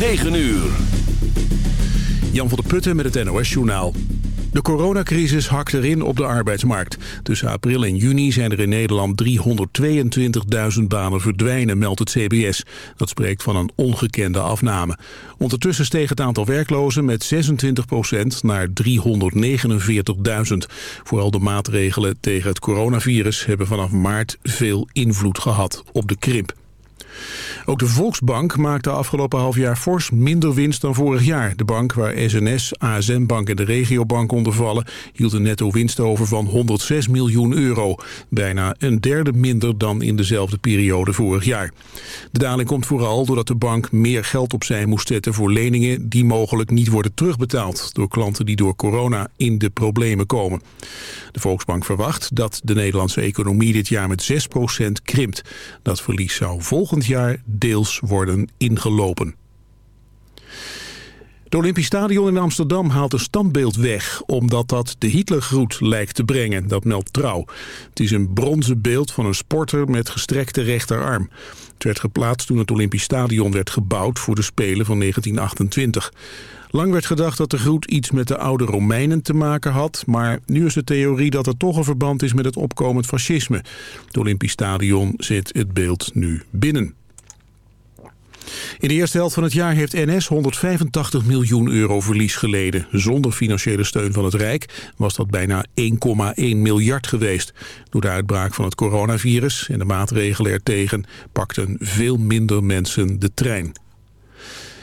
9 uur. Jan van der Putten met het NOS-journaal. De coronacrisis hakt erin op de arbeidsmarkt. Tussen april en juni zijn er in Nederland 322.000 banen verdwijnen, meldt het CBS. Dat spreekt van een ongekende afname. Ondertussen steeg het aantal werklozen met 26% naar 349.000. Vooral de maatregelen tegen het coronavirus hebben vanaf maart veel invloed gehad op de krimp. Ook de Volksbank maakte afgelopen half jaar fors minder winst dan vorig jaar. De bank waar SNS, ASM Bank en de Regiobank onder vallen... hield een netto winst over van 106 miljoen euro. Bijna een derde minder dan in dezelfde periode vorig jaar. De daling komt vooral doordat de bank meer geld opzij moest zetten... voor leningen die mogelijk niet worden terugbetaald... door klanten die door corona in de problemen komen. De Volksbank verwacht dat de Nederlandse economie dit jaar met 6% krimpt. Dat verlies zou volgend jaar deels worden ingelopen. Het Olympisch Stadion in Amsterdam haalt een standbeeld weg... omdat dat de Hitlergroet lijkt te brengen, dat meldt Trouw. Het is een bronzen beeld van een sporter met gestrekte rechterarm. Het werd geplaatst toen het Olympisch Stadion werd gebouwd... voor de Spelen van 1928. Lang werd gedacht dat de groet iets met de oude Romeinen te maken had... maar nu is de theorie dat er toch een verband is met het opkomend fascisme. Het Olympisch Stadion zit het beeld nu binnen. In de eerste helft van het jaar heeft NS 185 miljoen euro verlies geleden. Zonder financiële steun van het Rijk was dat bijna 1,1 miljard geweest. Door de uitbraak van het coronavirus en de maatregelen ertegen pakten veel minder mensen de trein.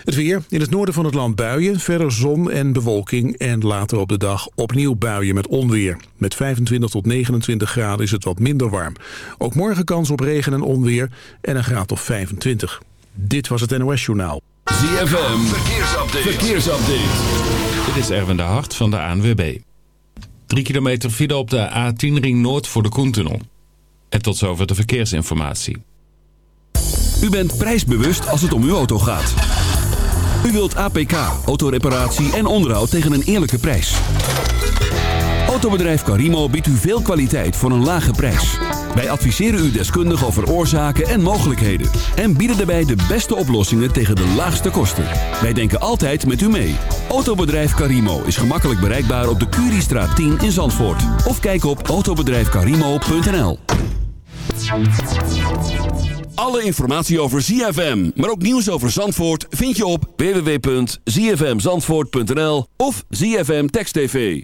Het weer. In het noorden van het land buien, verder zon en bewolking... en later op de dag opnieuw buien met onweer. Met 25 tot 29 graden is het wat minder warm. Ook morgen kans op regen en onweer en een graad of 25. Dit was het NOS Journaal. ZFM, verkeersupdate. verkeersupdate. Dit is Erwin de Hart van de ANWB. 3 kilometer file op de A10 Ring Noord voor de Koentunnel. En tot zover de verkeersinformatie. U bent prijsbewust als het om uw auto gaat. U wilt APK, autoreparatie en onderhoud tegen een eerlijke prijs. Autobedrijf Carimo biedt u veel kwaliteit voor een lage prijs. Wij adviseren u deskundig over oorzaken en mogelijkheden. En bieden daarbij de beste oplossingen tegen de laagste kosten. Wij denken altijd met u mee. Autobedrijf Carimo is gemakkelijk bereikbaar op de Curiestraat 10 in Zandvoort. Of kijk op autobedrijfcarimo.nl Alle informatie over ZFM, maar ook nieuws over Zandvoort... vind je op www.zfmzandvoort.nl of ZFM Text TV.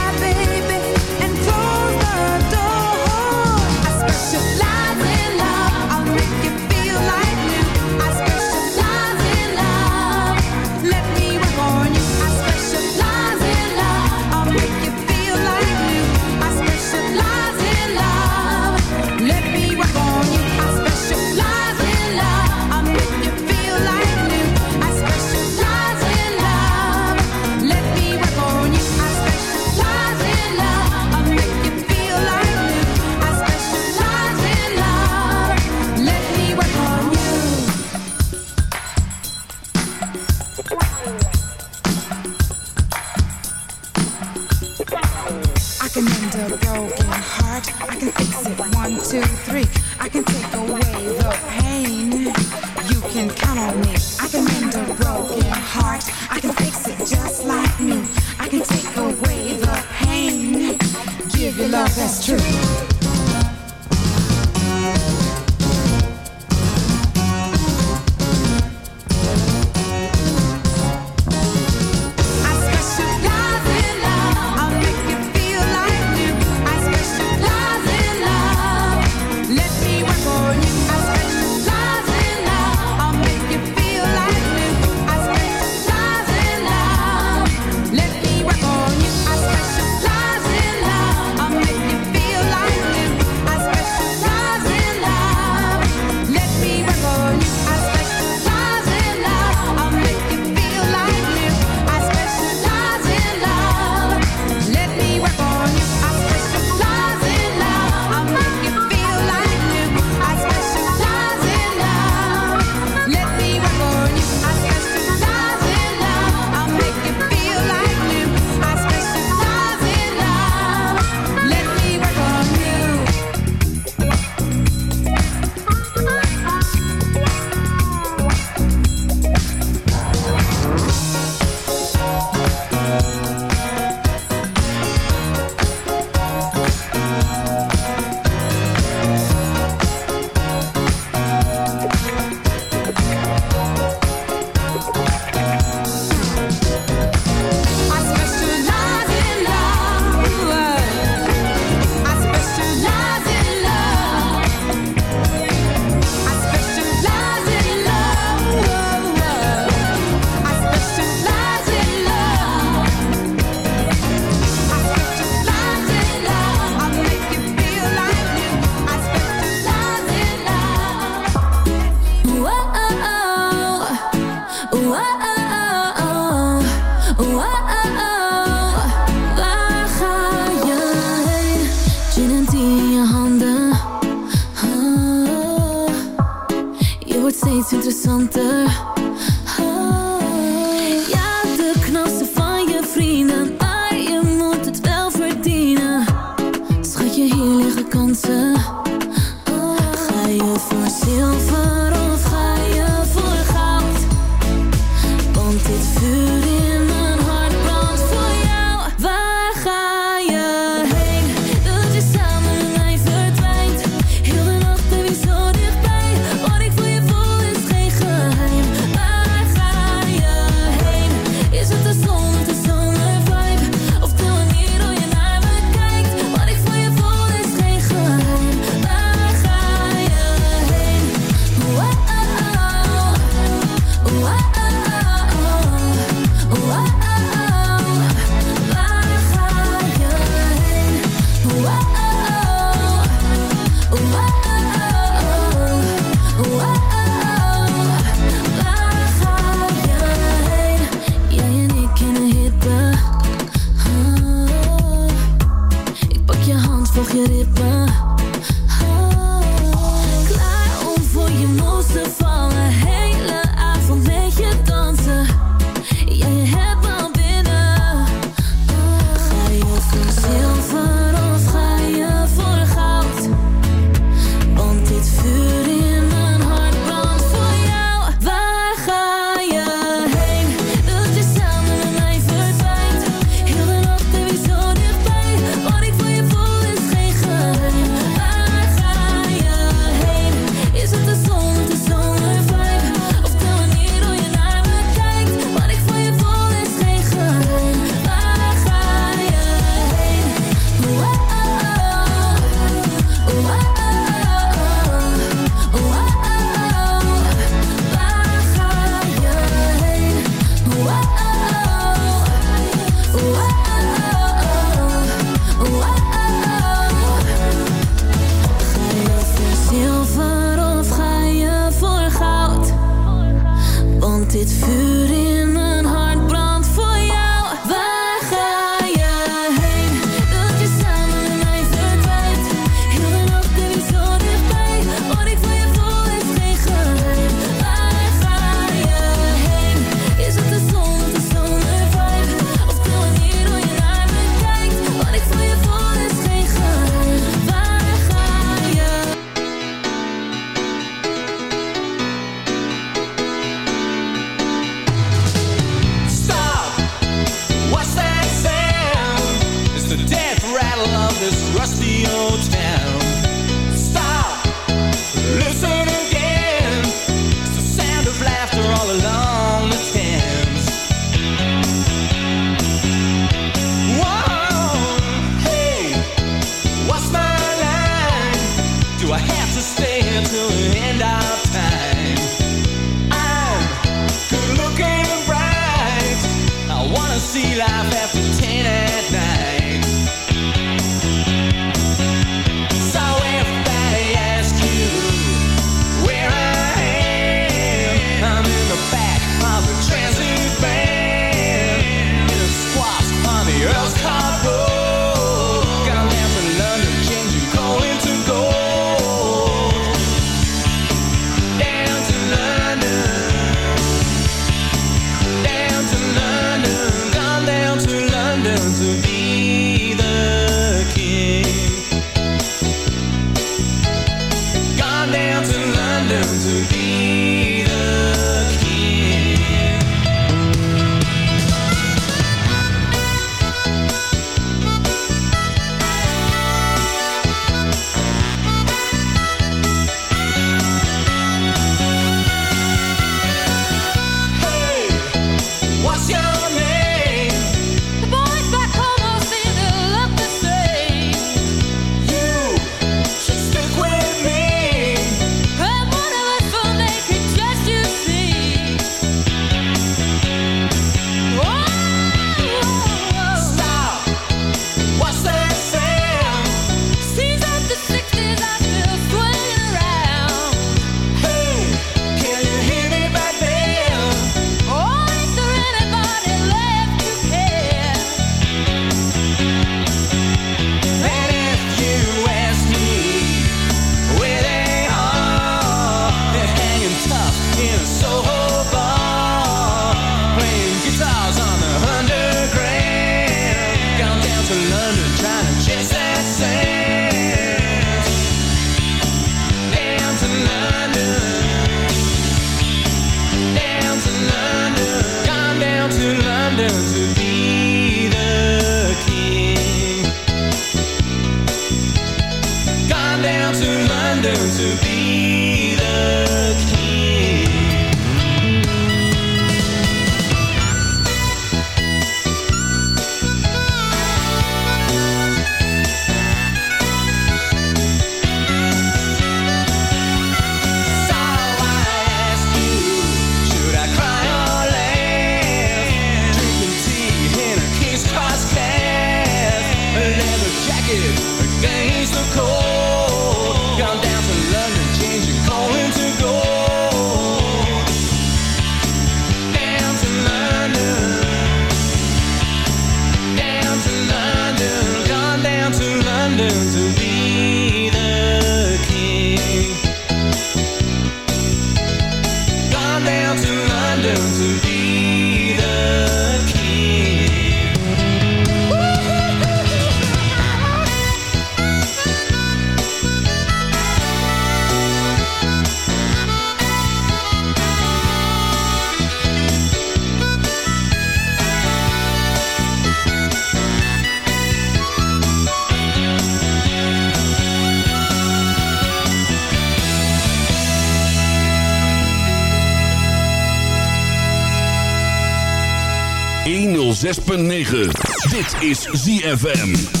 106.9. Dit is ZFM.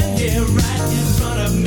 sitting right in front of me.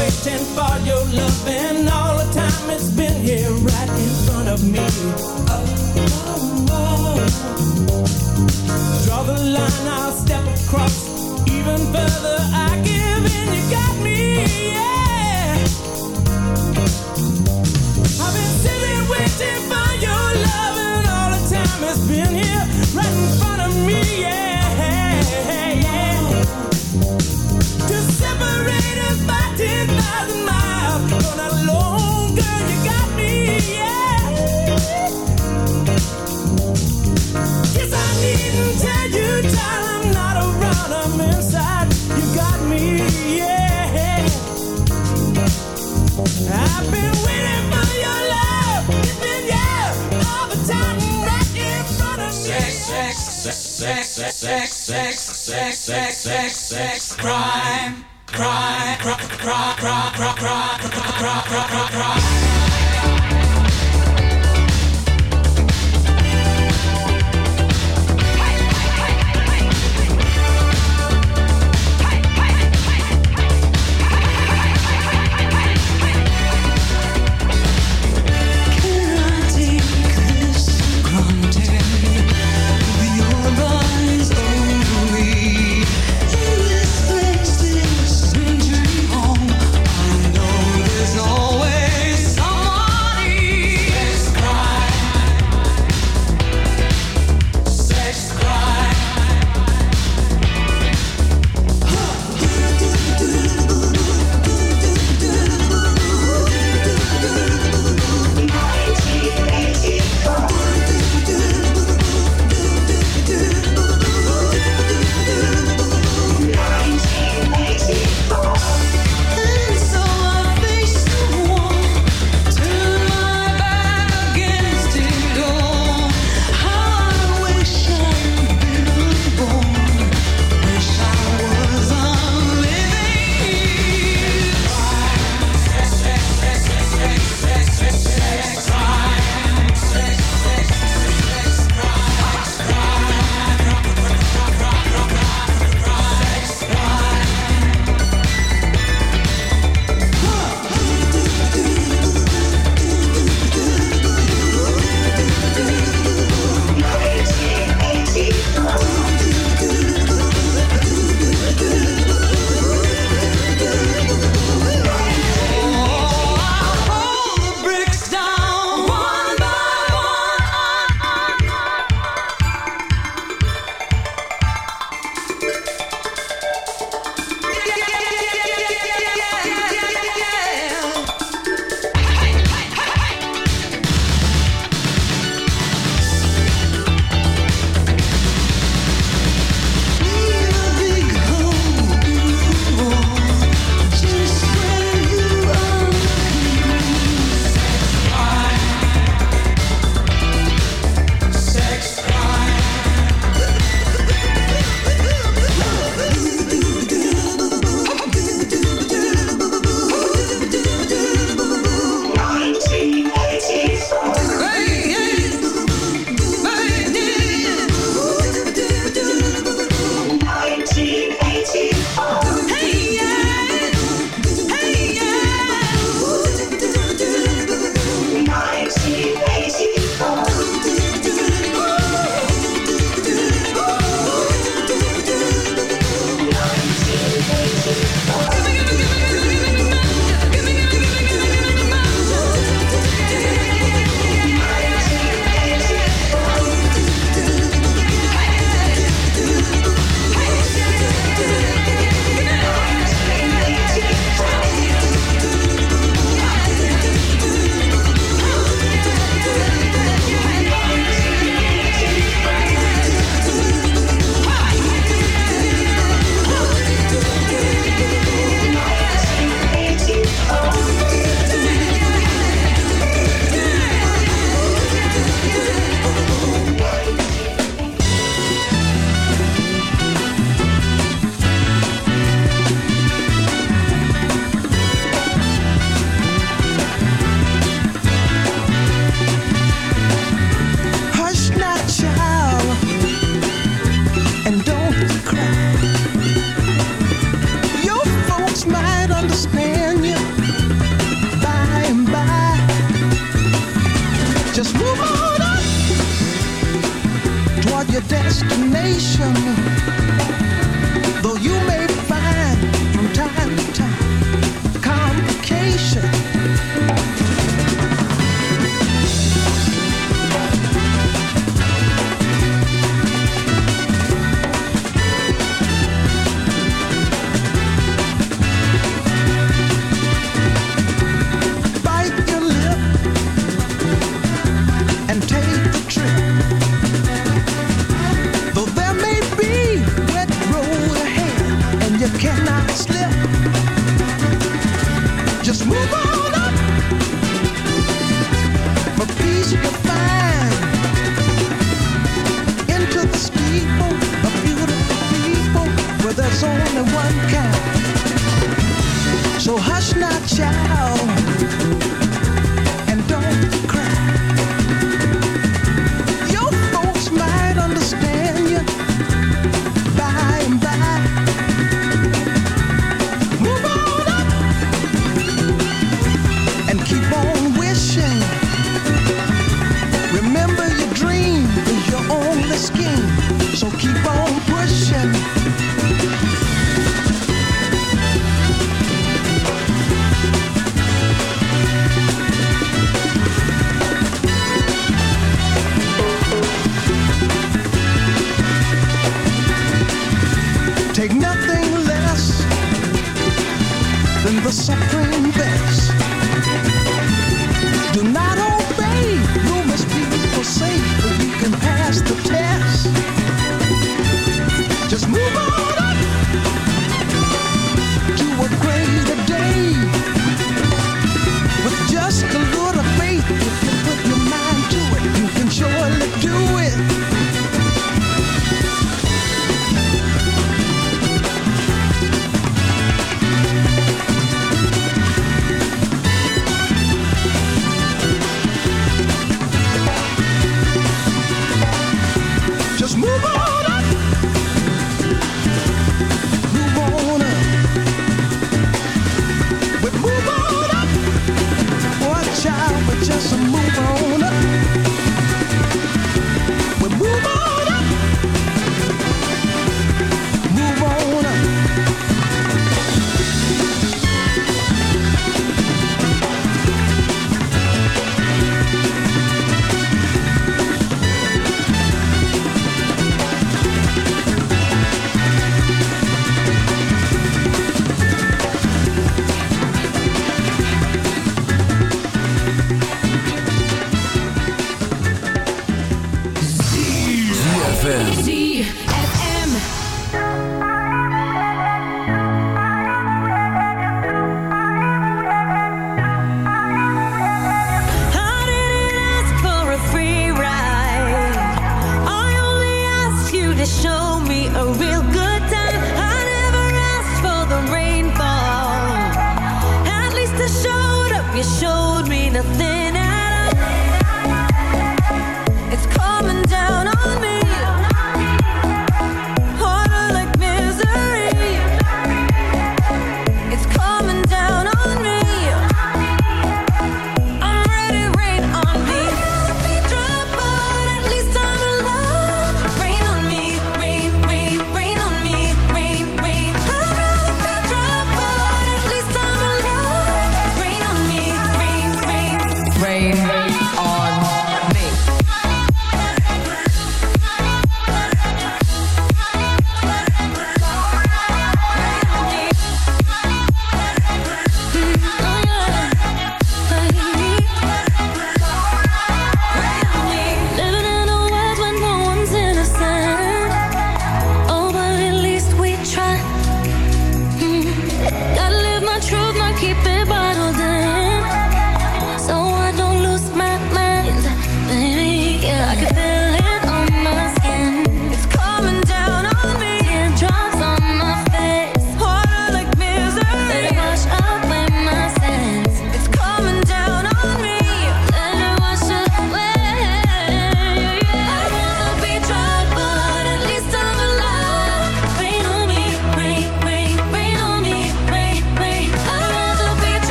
waiting for your love, and all the time it's been here right in front of me. Oh, oh, oh. Draw the line, I'll step across even further. I give in. crime, crime, crime, crime, crime, crime, crime, crime, crime, crime, crime.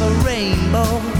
the rainbow.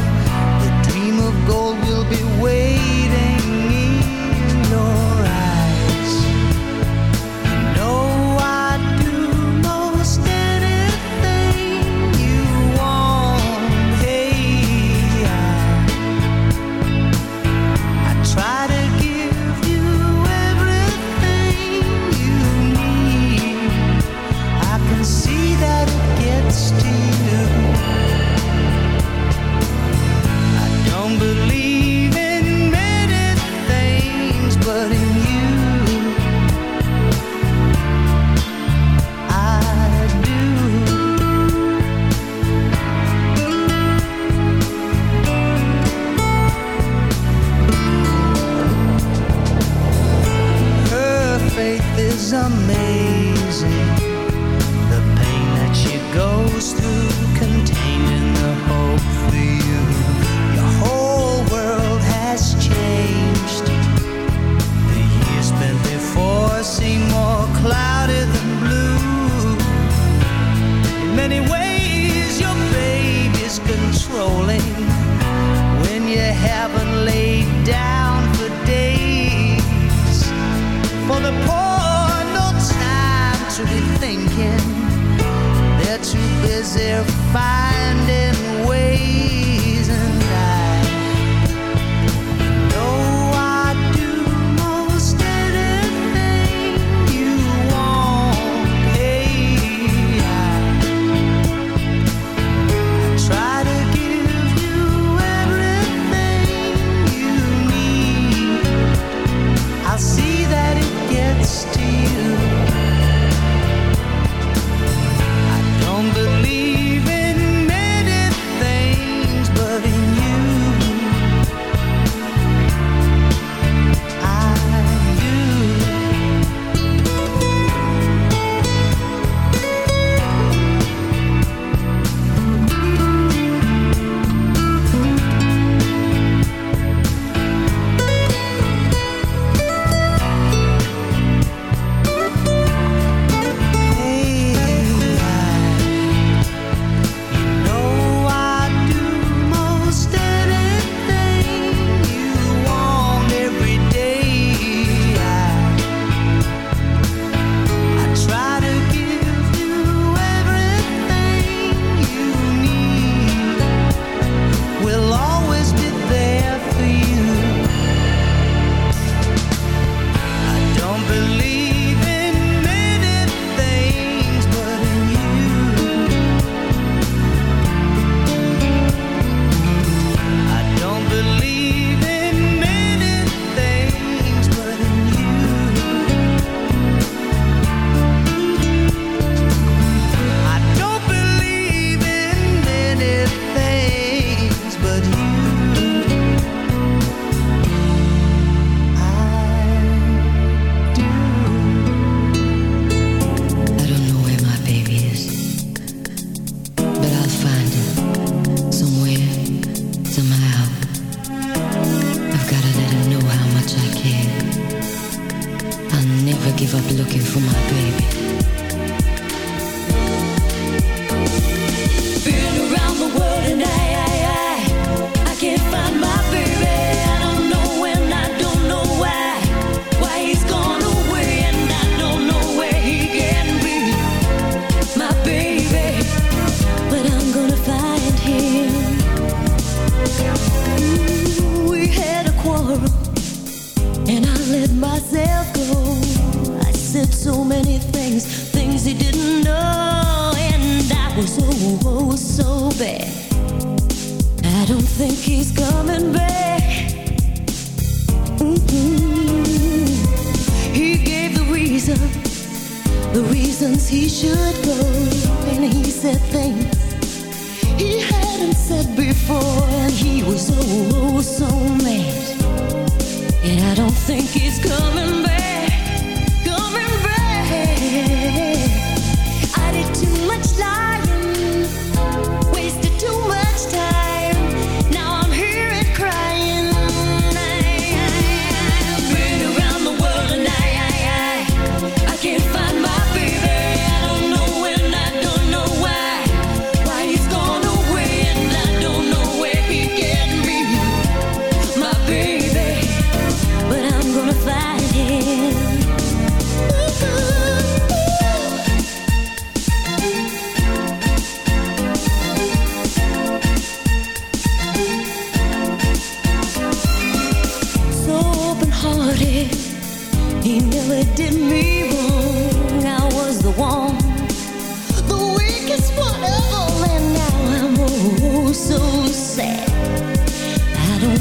think he's coming back. Mm-hmm. He gave the the reasons he should go, and he said things he hadn't said before, and he was oh, oh so mad. And I don't think he's coming.